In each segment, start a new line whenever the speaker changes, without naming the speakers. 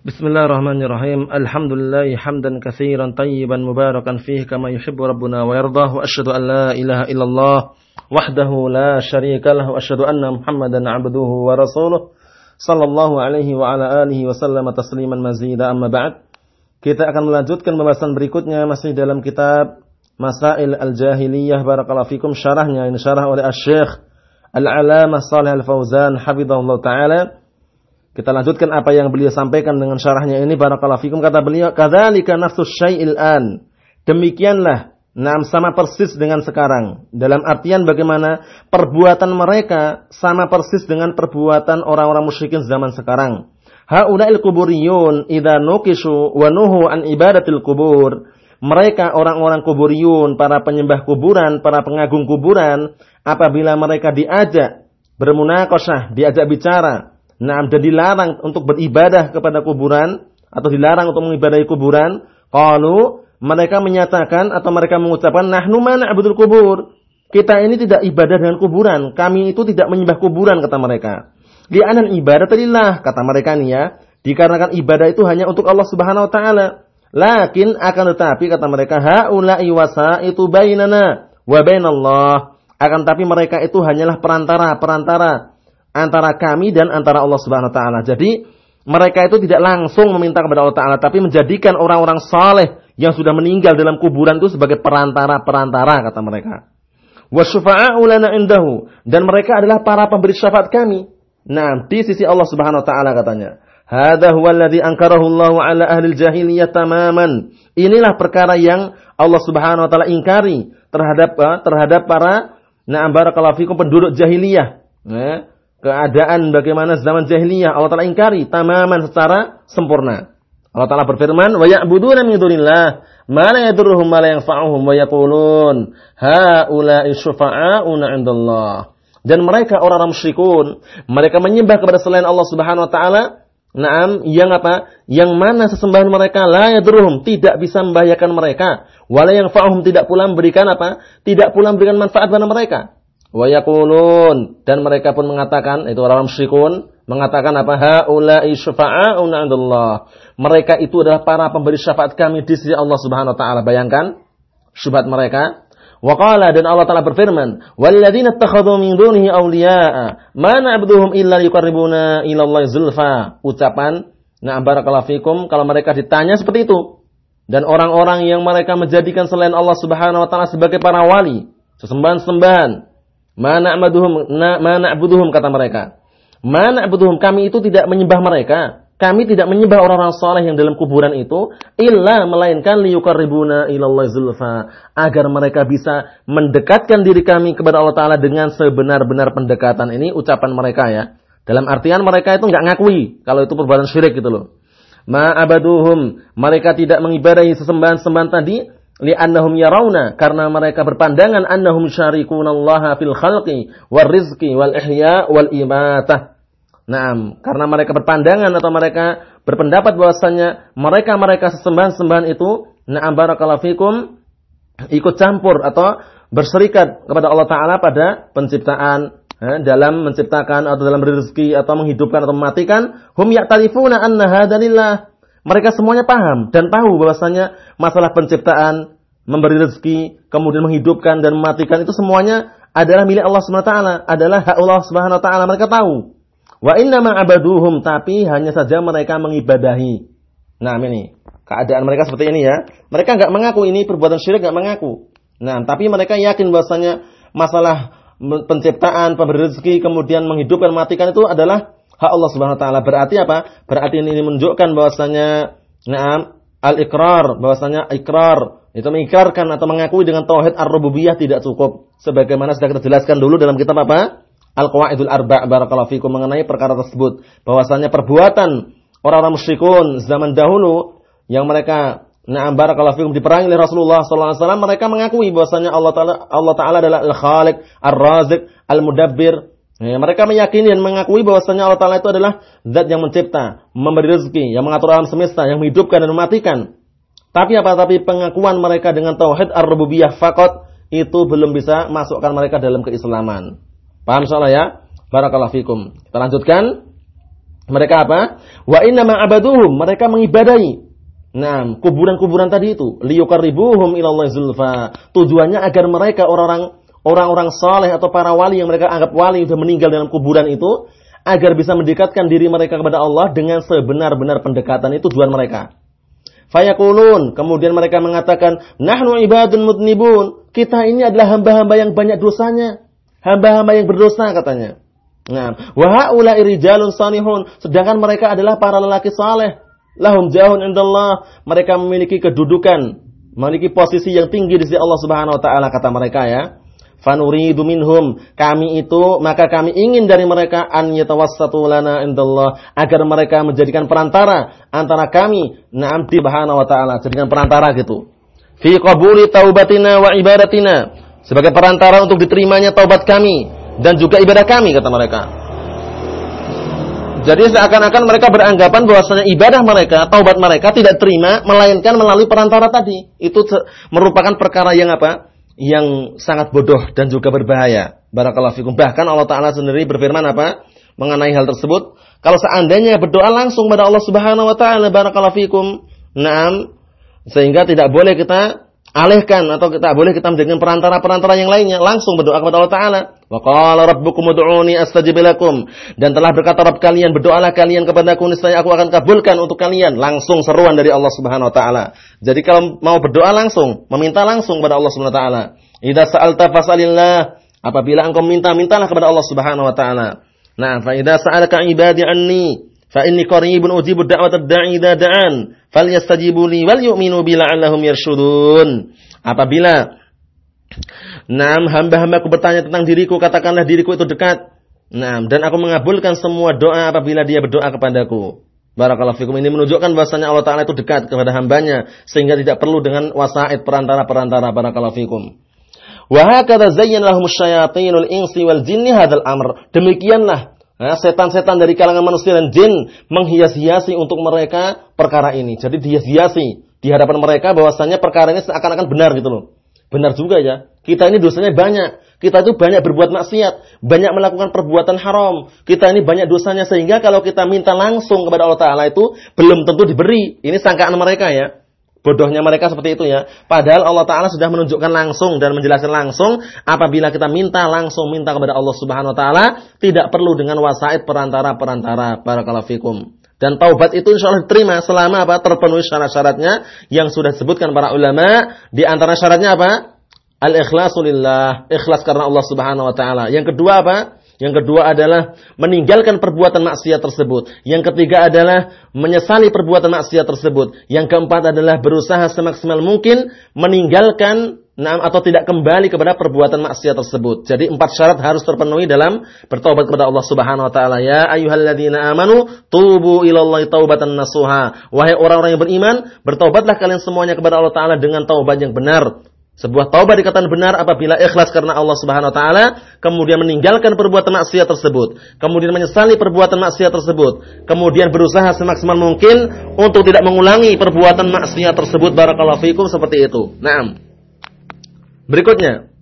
Bismillahirrahmanirrahim. Alhamdulillah hamdan katsiran tayyiban mubarakan fihi kama yuhibbu rabbuna wa yardah wa asyhadu an la ilaha illallah wahdahu la syarika lahu. Wa asyhadu anna Muhammadan 'abduhu wa rasuluh. Sallallahu alaihi wa ala alihi wa sallama tasliman mazida. Amma ba'd. Kita akan melanjutkan pembahasan berikutnya masih dalam kitab Masail Al-Jahiliyah. Barakallahu fikum. Syarahnya ini syarah oleh Asy-Syaikh Al-Alamah Shalih Al-Fauzan hafizahullah taala kita lanjutkan apa yang beliau sampaikan dengan syarahnya ini barakallahu fikum kata beliau kadzalika nafsus syai'il an. Demikianlah Nah, sama persis dengan sekarang. Dalam artian bagaimana perbuatan mereka sama persis dengan perbuatan orang-orang musyrikin zaman sekarang. Haula'il kuburiyun idza nukishu wa nuhu an ibadatil kubur. Mereka orang-orang kuburiyun, para penyembah kuburan, para pengagung kuburan, apabila mereka diajak bermunakosah, diajak bicara, Nah, dan dilarang untuk beribadah kepada kuburan atau dilarang untuk mengibadahi kuburan. Kalau mereka menyatakan atau mereka mengucapkan nahnu abdul kubur. Kita ini tidak ibadah dengan kuburan. Kami itu tidak menyembah kuburan kata mereka. Di anan ibadah tadilah kata mereka nih ya. Dikarenakan ibadah itu hanya untuk Allah Subhanahu wa taala. Lakin akan tetapi kata mereka haula'i itu bainana wa bainallah. Akan tapi mereka itu hanyalah perantara-perantara antara kami dan antara Allah Subhanahu wa taala. Jadi mereka itu tidak langsung meminta kepada Allah taala tapi menjadikan orang-orang saleh yang sudah meninggal dalam kuburan itu sebagai perantara-perantara kata mereka. Lana indahu dan mereka adalah para pemberi syafaat kami. Nah, di sisi Allah Subhanahu wa taala katanya. Hada huwa alladhi ankarahu Allah ala ahli jahiliyah tamaman. Inilah perkara yang Allah Subhanahu wa taala ingkari terhadap eh, terhadap para na'am barakallahu fikum penduduk jahiliyah. Nah, keadaan bagaimana zaman jahiliyah Allah Taala ingkari tamaman secara sempurna. Allah Taala berfirman, "Wa ya'buduna min dunillah ma la yadurruhum ma la yanfa'uhum wa yaqulun haula'i syufa'auna 'indallah." Dan mereka orang-orang musyrikun, mereka menyembah kepada selain Allah Subhanahu wa taala Naam, yang apa? Yang mana sesembahan mereka la yadurruhum, tidak bisa membahayakan mereka. Wala yang fa'uhum tidak pula memberikan apa? Tidak pula memberikan manfaat pada mereka. Wa yaqulun dan mereka pun mengatakan itu orang musyrikun mengatakan apa haula'i syufa'auna 'indallah. Mereka itu adalah para pemberi syafaat kami di sisi Allah Subhanahu wa taala. Bayangkan syubhat mereka. Wa qala dan Allah taala berfirman, "Walladzina ittakhadhu min dunihi awliya'a ma na'buduhum illa yuqarribuna ila Allah zulfa." Ucapan Nah, barakallahu fikum kalau mereka ditanya seperti itu. Dan orang-orang yang mereka menjadikan selain Allah Subhanahu wa taala sebagai para wali, sesembahan-sembahan, Mana abuduhum, mana abuduhum kata mereka. Mana abuduhum kami itu tidak menyembah mereka. Kami tidak menyembah orang-orang soleh yang dalam kuburan itu, illa melainkan liyukarribuna ilallah zulfa. Agar mereka bisa mendekatkan diri kami kepada Allah Ta'ala dengan sebenar-benar pendekatan. Ini ucapan mereka ya. Dalam artian mereka itu nggak ngakui kalau itu perbuatan syirik gitu loh. Ma'abaduhum, mereka tidak mengibadahi sesembahan-sembahan tadi, li'annahum yarawna karena mereka berpandangan annahum syarikunallaha fil khalqi wal rizqi wal ihya wal imatah. Naam, karena mereka berpandangan atau mereka berpendapat bahwasanya mereka-mereka sesembahan-sembahan itu na'am barakallahu fikum ikut campur atau berserikat kepada Allah taala pada penciptaan eh, dalam menciptakan atau dalam rezeki atau menghidupkan atau mematikan. Hum ya'tarifuna anna hadalillah mereka semuanya paham dan tahu bahwasanya masalah penciptaan, memberi rezeki, kemudian menghidupkan dan mematikan itu semuanya adalah milik Allah Subhanahu wa taala, adalah hak Allah Subhanahu wa taala. Mereka tahu. Wa inna ma'abaduhum tapi hanya saja mereka mengibadahi. Nah, ini keadaan mereka seperti ini ya. Mereka enggak mengaku ini perbuatan syirik enggak mengaku. Nah, tapi mereka yakin bahwasanya masalah penciptaan, pemberi rezeki, kemudian menghidupkan, matikan itu adalah hak Allah Subhanahu wa taala. Berarti apa? Berarti ini menunjukkan bahwasanya na'am al-iqrar, bahwasanya ikrar itu mengikrarkan atau mengakui dengan tauhid ar-rububiyah tidak cukup. Sebagaimana sudah kita jelaskan dulu dalam kitab apa? Al-Qawaidul Arba' barakallahu fikum mengenai perkara tersebut. Bahwasanya perbuatan orang-orang musyrikun zaman dahulu yang mereka Na'am barakallahu fikum diperangi oleh Rasulullah sallallahu alaihi wasallam mereka mengakui bahwasanya Allah taala Allah taala adalah Al-Khaliq, Ar-Razik, Al-Mudabbir, Ya, mereka meyakini dan mengakui bahwasanya Allah Taala itu adalah zat yang mencipta, memberi rezeki, yang mengatur alam semesta, yang menghidupkan dan mematikan. Tapi apa? Tapi pengakuan mereka dengan tauhid ar-rububiyah fakot itu belum bisa masukkan mereka dalam keislaman. Paham insyaallah ya? Barakallahu fikum. Kita lanjutkan. Mereka apa? Wa inna ma'abaduhum. Mereka mengibadahi. Nah, kuburan-kuburan tadi itu. Liyukaribuhum ilallah zulfa. Tujuannya agar mereka orang-orang orang-orang saleh atau para wali yang mereka anggap wali sudah meninggal dalam kuburan itu agar bisa mendekatkan diri mereka kepada Allah dengan sebenar-benar pendekatan itu tujuan mereka. Fayakulun, kemudian mereka mengatakan, "Nahnu ibadun mudnibun." Kita ini adalah hamba-hamba yang banyak dosanya. Hamba-hamba yang berdosa katanya. Nah, wa haula rijalun sanihun, sedangkan mereka adalah para lelaki saleh. Lahum jahun indallah, mereka memiliki kedudukan, memiliki posisi yang tinggi di sisi Allah Subhanahu wa taala kata mereka ya. Fanuridu minhum, kami itu maka kami ingin dari mereka an yatawassatu lana indallah agar mereka menjadikan perantara antara kami na'am subhanahu wa taala, jadikan perantara gitu. Fi qabuli taubatina wa ibadatina, sebagai perantara untuk diterimanya taubat kami dan juga ibadah kami kata mereka. Jadi seakan-akan mereka beranggapan bahwasanya ibadah mereka, taubat mereka tidak terima melainkan melalui perantara tadi. Itu merupakan perkara yang apa? Yang sangat bodoh dan juga berbahaya. Barakallahu fikum. Bahkan Allah taala sendiri berfirman apa? Mengenai hal tersebut, kalau seandainya berdoa langsung pada Allah Subhanahu wa taala barakallahu fikum, Naam, sehingga tidak boleh kita alihkan atau kita boleh kita menjadikan perantara-perantara yang lainnya. Langsung berdoa kepada Allah taala. Wa qala rabbukum ud'uni astajib lakum. Dan telah berkata Rabb kalian berdoalah kalian kepadaku niscaya aku akan kabulkan untuk kalian. Langsung seruan dari Allah Subhanahu wa taala. Jadi kalau mau berdoa langsung meminta langsung kepada Allah Subhanahu wa taala. Idza sa'alta fas'alillah. Apabila engkau minta mintalah kepada Allah Subhanahu wa taala. Nah fa idza sa'alaka ibadi anni Fa inni qaribun ujibu da'watad da'i idza da'an falyastajibu li wal yu'minu bi la'allahum yarshudun. Apabila Naam hamba-hambaku bertanya tentang diriku, katakanlah diriku itu dekat. Naam dan aku mengabulkan semua doa apabila dia berdoa kepadaku. Barakallahu fikum ini menunjukkan bahasanya Allah Ta'ala itu dekat kepada hambanya. Sehingga tidak perlu dengan wasaid perantara-perantara. Barakallahu fikum. Wahakata zayyan lahum syayatinul insi wal jinni hadal amr. Demikianlah setan-setan dari kalangan manusia dan jin menghias-hiasi untuk mereka perkara ini. Jadi dihias-hiasi di hadapan mereka bahwasanya perkara ini seakan-akan benar gitu loh. Benar juga ya. Kita ini dosanya banyak. Kita itu banyak berbuat maksiat, banyak melakukan perbuatan haram. Kita ini banyak dosanya sehingga kalau kita minta langsung kepada Allah Taala itu belum tentu diberi. Ini sangkaan mereka ya. Bodohnya mereka seperti itu ya. Padahal Allah Ta'ala sudah menunjukkan langsung dan menjelaskan langsung. Apabila kita minta langsung minta kepada Allah Subhanahu Wa Ta'ala. Tidak perlu dengan wasaid perantara-perantara. Barakallahu fikum. Dan taubat itu insya Allah diterima selama apa? Terpenuhi syarat-syaratnya. Yang sudah disebutkan para ulama. Di antara syaratnya apa? Al-ikhlasulillah. Ikhlas karena Allah Subhanahu Wa Ta'ala. Yang kedua apa? Yang kedua adalah meninggalkan perbuatan maksiat tersebut. Yang ketiga adalah menyesali perbuatan maksiat tersebut. Yang keempat adalah berusaha semaksimal mungkin meninggalkan atau tidak kembali kepada perbuatan maksiat tersebut. Jadi empat syarat harus terpenuhi dalam bertobat kepada Allah Subhanahu wa taala. Ya ayyuhalladzina amanu tubu ilallahi taubatan nasuha. Wahai orang-orang yang beriman, bertobatlah kalian semuanya kepada Allah taala dengan taubat yang benar. Sebuah taubat dikatakan benar apabila ikhlas karena Allah Subhanahu wa taala, kemudian meninggalkan perbuatan maksiat tersebut, kemudian menyesali perbuatan maksiat tersebut, kemudian berusaha semaksimal mungkin untuk tidak mengulangi perbuatan maksiat tersebut barakallahu fikum seperti itu. Naam. Berikutnya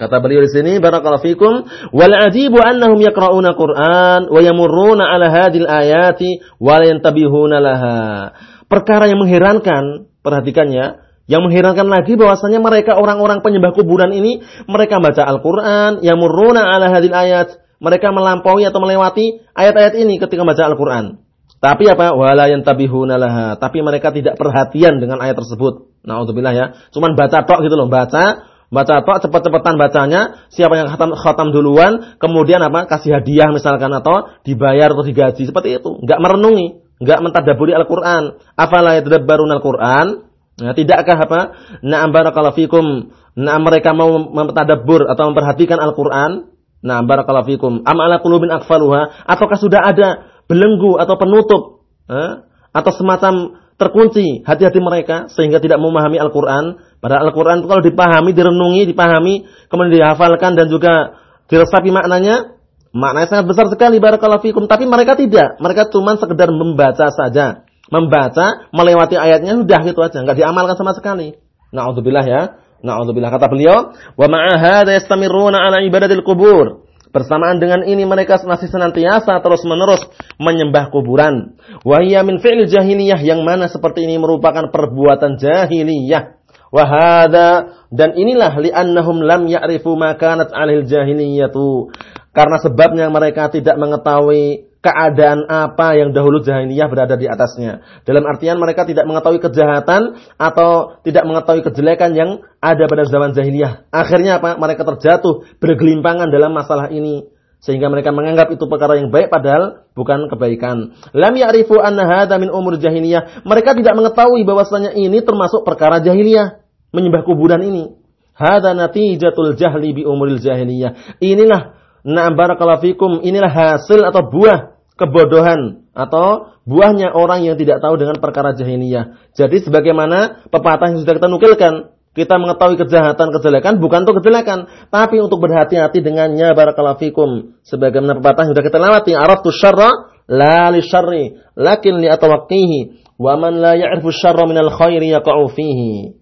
kata beliau di sini barakallahu fikum wal ajibu annahum yaqra'una Qur'an wa yamurruna ala hadhil ayati wa la yantabihuna laha. Perkara yang mengherankan, perhatikannya, yang mengherankan lagi bahwasanya mereka orang-orang penyembah kuburan ini mereka baca Al-Qur'an, yamurruna ala hadil ayat. Mereka melampaui atau melewati ayat-ayat ini ketika baca Al-Qur'an. Tapi apa? Wala yantabihuna laha. Tapi mereka tidak perhatian dengan ayat tersebut. Nauzubillah ya. Cuman baca tok gitu loh, baca baca tok cepet-cepetan bacanya, siapa yang khatam, khatam duluan, kemudian apa? kasih hadiah misalkan atau dibayar atau digaji seperti itu. Enggak merenungi, enggak mentadaburi Al-Qur'an. Afala yatadabbaruna Al-Qur'an? Nah, tidakkah apa? Na'am barakallahu fikum. Na'am mereka mau mempertadabbur atau memperhatikan Al-Qur'an? Na'am barakallahu fikum. Am ala qulubin akfaluha? Ataukah sudah ada belenggu atau penutup? Eh? Atau semacam terkunci hati-hati mereka sehingga tidak memahami Al-Qur'an? Padahal Al-Qur'an itu kalau dipahami, direnungi, dipahami, kemudian dihafalkan dan juga diresapi maknanya, maknanya sangat besar sekali barakallahu fikum, tapi mereka tidak. Mereka cuma sekedar membaca saja membaca, melewati ayatnya sudah gitu aja, enggak diamalkan sama sekali. Nauzubillah ya. Nauzubillah kata beliau, "Wa ma'a hadza ala ibadatil qubur." Bersamaan dengan ini mereka masih senantiasa terus-menerus menyembah kuburan. Wahia min fi'il jahiliyah yang mana seperti ini merupakan perbuatan jahiliyah. Wahada dan inilah li'annahum lam ya'rifu ma kanat 'alil jahiliyatu. Karena sebabnya mereka tidak mengetahui keadaan apa yang dahulu jahiliyah berada di atasnya. Dalam artian mereka tidak mengetahui kejahatan atau tidak mengetahui kejelekan yang ada pada zaman jahiliyah. Akhirnya apa? Mereka terjatuh bergelimpangan dalam masalah ini sehingga mereka menganggap itu perkara yang baik padahal bukan kebaikan. Lam ya'rifu anna hadza min umur jahiliyah. Mereka tidak mengetahui bahwasanya ini termasuk perkara jahiliyah, menyembah kuburan ini. Hadza natijatul jahli bi umuril jahiliyah. Inilah Nah, barakallahu fikum, inilah hasil atau buah kebodohan atau buahnya orang yang tidak tahu dengan perkara jahiliyah. Jadi sebagaimana pepatah yang sudah kita nukilkan, kita mengetahui kejahatan, kejelekan bukan untuk kejelekan, tapi untuk berhati-hati dengannya barakallahu fikum. Sebagaimana pepatah yang sudah kita lewati, araftu syarra la li syarri, lakin li atawaqqihi, wa man la ya'rifu syarra minal khairi yaqa'u fihi.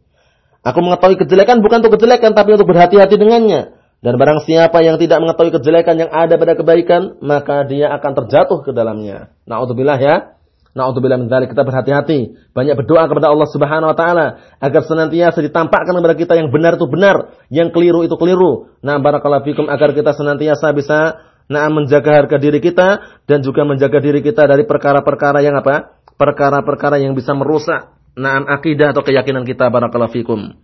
Aku mengetahui kejelekan bukan untuk kejelekan, tapi untuk berhati-hati dengannya. Dan barang siapa yang tidak mengetahui kejelekan yang ada pada kebaikan, maka dia akan terjatuh ke dalamnya. Nauzubillah ya. Nauzubillah min. Kita berhati-hati, banyak berdoa kepada Allah Subhanahu wa taala agar senantiasa ditampakkan kepada kita yang benar itu benar, yang keliru itu keliru. Nah, barakallahu fikum agar kita senantiasa bisa nah menjaga harga diri kita dan juga menjaga diri kita dari perkara-perkara yang apa? Perkara-perkara yang bisa merusak nah akidah atau keyakinan kita barakallahu fikum.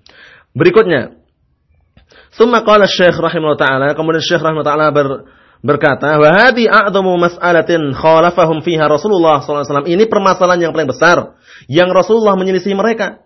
Berikutnya, Summa qala Syekh rahimahullah taala, kemudian Syekh rahimahullah taala ber, berkata, "Wa hadhi a'dhamu mas'alatin khalafahum fiha Rasulullah sallallahu alaihi wasallam." Ini permasalahan yang paling besar yang Rasulullah menyelisih mereka.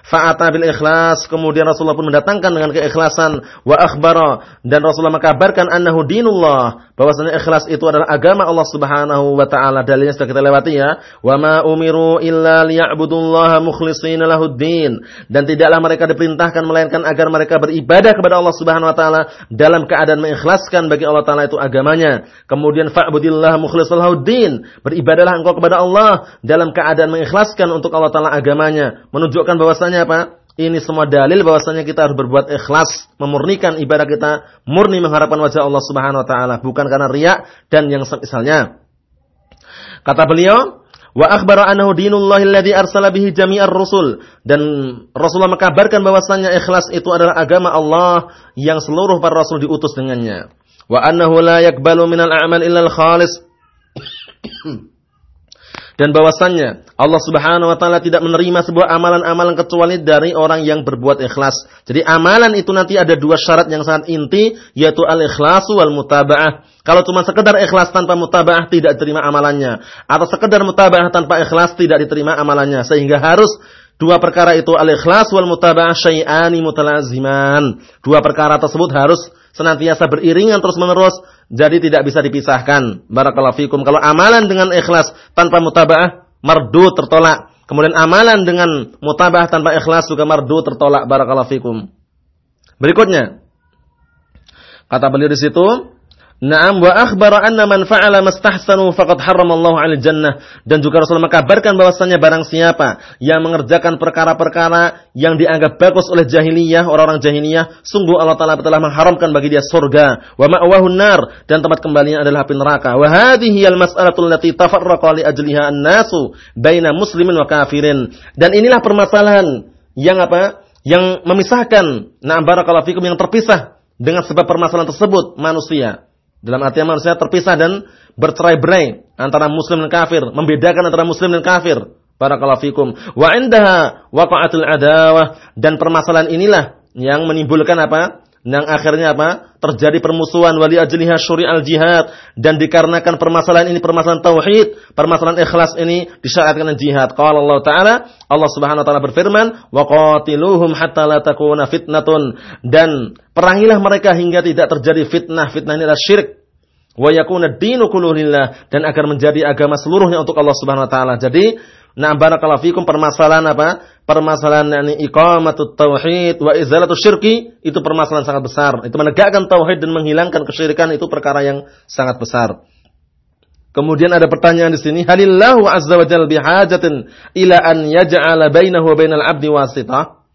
Fa'ata bil ikhlas, kemudian Rasulullah pun mendatangkan dengan keikhlasan wa akhbara dan Rasulullah mengkabarkan annahu dinullah, bahwasanya ikhlas itu adalah agama Allah Subhanahu wa taala. Dalilnya sudah kita lewati ya. Wa ma umiru illa liya'budullaha mukhlishina lahuddin. Dan tidaklah mereka diperintahkan melainkan agar mereka beribadah kepada Allah Subhanahu wa taala dalam keadaan mengikhlaskan bagi Allah taala itu agamanya. Kemudian fa'budillaha mukhlishina lahuddin. Beribadahlah engkau kepada Allah dalam keadaan mengikhlaskan untuk Allah taala agamanya, menunjukkan bahwasanya bahwasanya apa? Ini semua dalil bahwasanya kita harus berbuat ikhlas, memurnikan ibadah kita, murni mengharapkan wajah Allah Subhanahu wa taala, bukan karena riak dan yang semisalnya. Kata beliau, wa akhbara annahu dinullahi alladhi arsala bihi jami'ar rusul dan Rasulullah mengkabarkan bahwasanya ikhlas itu adalah agama Allah yang seluruh para rasul diutus dengannya. Wa annahu la yakbalu minal a'mal illa al-khalis dan bahwasannya Allah Subhanahu wa taala tidak menerima sebuah amalan-amalan kecuali dari orang yang berbuat ikhlas. Jadi amalan itu nanti ada dua syarat yang sangat inti yaitu al-ikhlasu wal mutabaah. Kalau cuma sekedar ikhlas tanpa mutabaah tidak diterima amalannya atau sekedar mutabaah tanpa ikhlas tidak diterima amalannya sehingga harus Dua perkara itu al-ikhlas wal mutabaah syai'ani mutalaziman. Dua perkara tersebut harus senantiasa beriringan terus-menerus jadi tidak bisa dipisahkan. Barakallahu fikum. Kalau amalan dengan ikhlas tanpa mutabaah mardu tertolak. Kemudian amalan dengan mutabaah tanpa ikhlas juga mardu tertolak. Barakallahu fikum. Berikutnya kata beliau di situ Naam wa akhbara anna man fa'ala mastahsanu faqad harramallahu 'alal jannah. Dan juga Rasulullah mengkabarkan bahwasanya barang siapa yang mengerjakan perkara-perkara yang dianggap bagus oleh jahiliyah orang-orang jahiliyah sungguh Allah taala telah mengharamkan bagi dia surga. Wa ma'wahun nar dan tempat kembalinya adalah api neraka. Wa hadhihi al mas'alatu allati tafarraqa li ajliha an-nasu baina muslimin wa kafirin. Dan inilah permasalahan yang apa? Yang memisahkan. Na'am barakallahu fikum yang terpisah dengan sebab permasalahan tersebut manusia dalam artian manusia terpisah dan bercerai-berai antara muslim dan kafir, membedakan antara muslim dan kafir. Barakallahu fikum. Wa indaha waqa'atul adawah dan permasalahan inilah yang menimbulkan apa? Yang akhirnya apa? Terjadi permusuhan wali ajliha syuri'al jihad dan dikarenakan permasalahan ini permasalahan tauhid, permasalahan ikhlas ini disyariatkan jihad. Qala Allah Ta'ala, Allah Subhanahu wa taala berfirman, "Wa qatiluhum hatta la takuna fitnatun." Dan perangilah mereka hingga tidak terjadi fitnah. Fitnah ini adalah syirik. Wa yakuna dinu dan agar menjadi agama seluruhnya untuk Allah Subhanahu wa taala. Jadi, nah barakallahu fikum permasalahan apa? permasalahan yakni iqamatut tauhid wa izalatu syirki itu permasalahan sangat besar. Itu menegakkan tauhid dan menghilangkan kesyirikan itu perkara yang sangat besar. Kemudian ada pertanyaan di sini, halillahu azza wa jalla bihajatin ila an yaj'ala bainahu wa bainal 'abdi wasitah?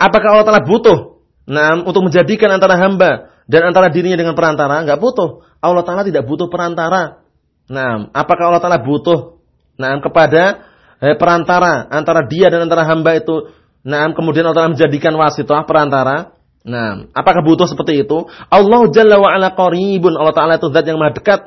Apakah Allah Taala butuh nah, untuk menjadikan antara hamba dan antara dirinya dengan perantara, enggak butuh. Allah Taala tidak butuh perantara. Nah, apakah Allah Taala butuh nah kepada eh, perantara antara dia dan antara hamba itu? Nah, kemudian Allah menjadikan wasitah perantara. Nah, apakah butuh seperti itu? Allah Jalla wa ala qaribun. Allah Taala itu zat yang maha dekat.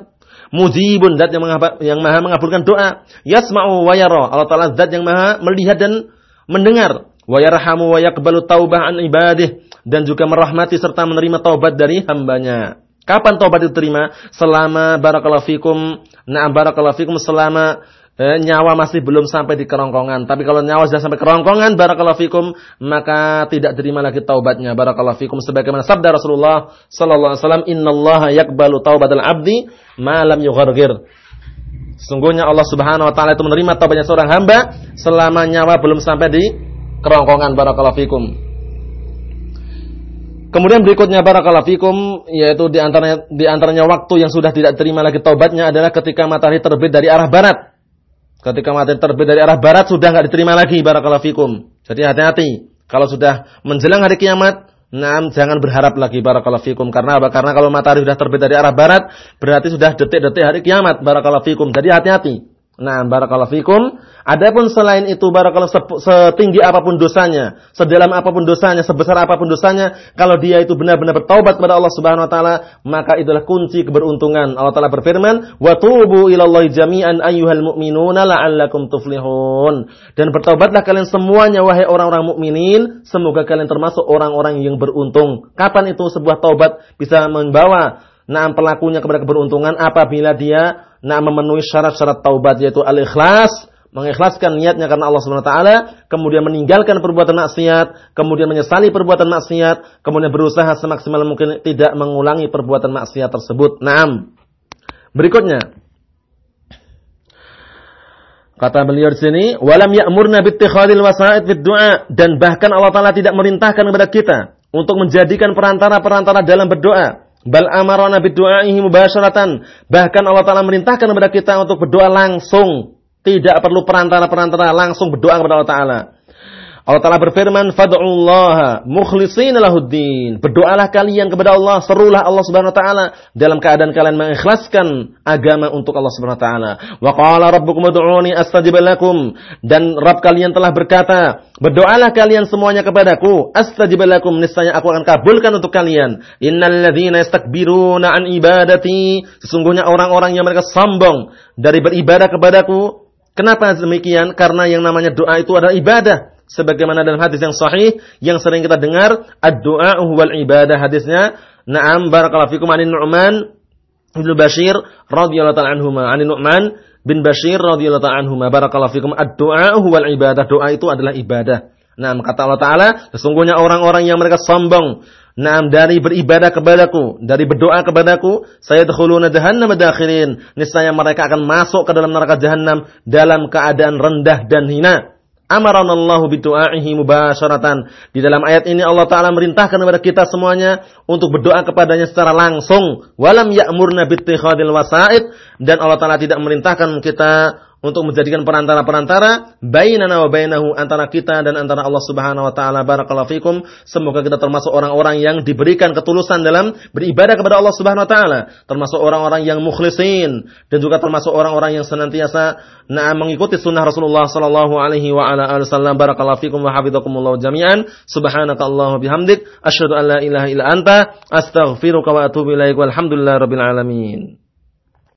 Mujibun zat yang maha, yang maha mengabulkan doa. Yasma'u wa yara. Allah Taala zat yang maha melihat dan mendengar. Wa yarhamu wa yaqbalu taubah an ibadih dan juga merahmati serta menerima taubat dari hambanya. Kapan taubat itu terima? Selama barakallahu fikum, na'am barakallahu fikum selama eh, nyawa masih belum sampai di kerongkongan. Tapi kalau nyawa sudah sampai kerongkongan, barakallahu fikum, maka tidak terima lagi taubatnya. Barakallahu fikum sebagaimana sabda Rasulullah sallallahu alaihi wasallam, "Innallaha yaqbalu taubatal 'abdi ma lam yughargir." Sesungguhnya Allah Subhanahu wa taala itu menerima taubatnya seorang hamba selama nyawa belum sampai di kerongkongan. Barakallahu fikum. Kemudian berikutnya barakallahu fikum yaitu di antaranya di antaranya waktu yang sudah tidak terima lagi taubatnya adalah ketika matahari terbit dari arah barat. Ketika matahari terbit dari arah barat sudah nggak diterima lagi barakallahu fikum. Jadi hati-hati. Kalau sudah menjelang hari kiamat, nah jangan berharap lagi barakallahu fikum karena apa? Karena kalau matahari sudah terbit dari arah barat berarti sudah detik-detik hari kiamat barakallahu fikum. Jadi hati-hati. Nah, barakallahu fikum. Adapun selain itu barakallahu setinggi apa pun dosanya, sedalam apa pun dosanya, sebesar apa pun dosanya, kalau dia itu benar-benar bertaubat kepada Allah Subhanahu wa taala, maka itulah kunci keberuntungan. Allah taala berfirman, "Wa tubu ilallahi jami'an ayyuhal mu'minuna la'allakum tuflihun." Dan bertaubatlah kalian semuanya wahai orang-orang mukminin, semoga kalian termasuk orang-orang yang beruntung. Kapan itu sebuah taubat bisa membawa nah pelakunya kepada keberuntungan apabila dia nah memenuhi syarat-syarat taubat yaitu al-ikhlas, mengikhlaskan niatnya karena Allah Subhanahu wa taala, kemudian meninggalkan perbuatan maksiat, kemudian menyesali perbuatan maksiat, kemudian berusaha semaksimal mungkin tidak mengulangi perbuatan maksiat tersebut. Naam. Berikutnya Kata beliau di sini, "Walam ya'murna bittikhadil wasa'id fid du'a" dan bahkan Allah taala tidak merintahkan kepada kita untuk menjadikan perantara-perantara dalam berdoa. Bal amarana bidu'aihi mubasharatan. Bahkan Allah Ta'ala merintahkan kepada kita untuk berdoa langsung. Tidak perlu perantara-perantara, langsung berdoa kepada Allah Ta'ala. Allah Ta'ala berfirman, Fadu'ullaha mukhlisina lahuddin. Berdoalah kalian kepada Allah, serulah Allah Subhanahu Wa Ta'ala dalam keadaan kalian mengikhlaskan agama untuk Allah Subhanahu Wa Ta'ala. Wa qala rabbukum ud'uni astajib. Dan Rabb kalian telah berkata, berdoalah kalian semuanya kepadaku, astajib lakum, niscaya aku akan kabulkan untuk kalian. Innal ladzina yastakbiruna an ibadati. Sesungguhnya orang-orang yang mereka sombong dari beribadah kepadaku. Kenapa demikian? Karena yang namanya doa itu adalah ibadah sebagaimana dalam hadis yang sahih yang sering kita dengar ad-du'a wal ibadah hadisnya. Na'am barakallahu fikum anin Nu'man bin Bashir radhiyallahu ta'ala anhuma. Anin Nu'man bin Bashir radhiyallahu ta'ala anhuma. Barakallahu fikum ad-du'a wal ibadah. Doa itu adalah ibadah. Nah, kata Allah Ta'ala, sesungguhnya orang-orang yang mereka sombong, nah dari beribadah kepadaku, dari berdoa kepadaku, saya dahuluna jahannam dakhirin. Niscaya mereka akan masuk ke dalam neraka jahannam dalam keadaan rendah dan hina. Amaranallahu bidu'aihi mubasharatan. Di dalam ayat ini Allah Ta'ala merintahkan kepada kita semuanya untuk berdoa kepadanya secara langsung. Walam ya'murna bittikhadil wasa'id. Dan Allah Ta'ala tidak merintahkan kita untuk menjadikan perantara-perantara bainana wa bainahu antara kita dan antara Allah Subhanahu wa taala. Barakallahu fikum. Semoga kita termasuk orang-orang yang diberikan ketulusan dalam beribadah kepada Allah Subhanahu wa taala, termasuk orang-orang yang mukhlisin dan juga termasuk orang-orang yang senantiasa nah mengikuti sunnah Rasulullah sallallahu alaihi wa ala alihi wasallam. Barakallahu fikum wa hafizakumullah jami'an. Subhanakallahumma bihamdik asyhadu an la ilaha illa anta astaghfiruka wa atubu ilaik. Walhamdulillahirabbil alamin.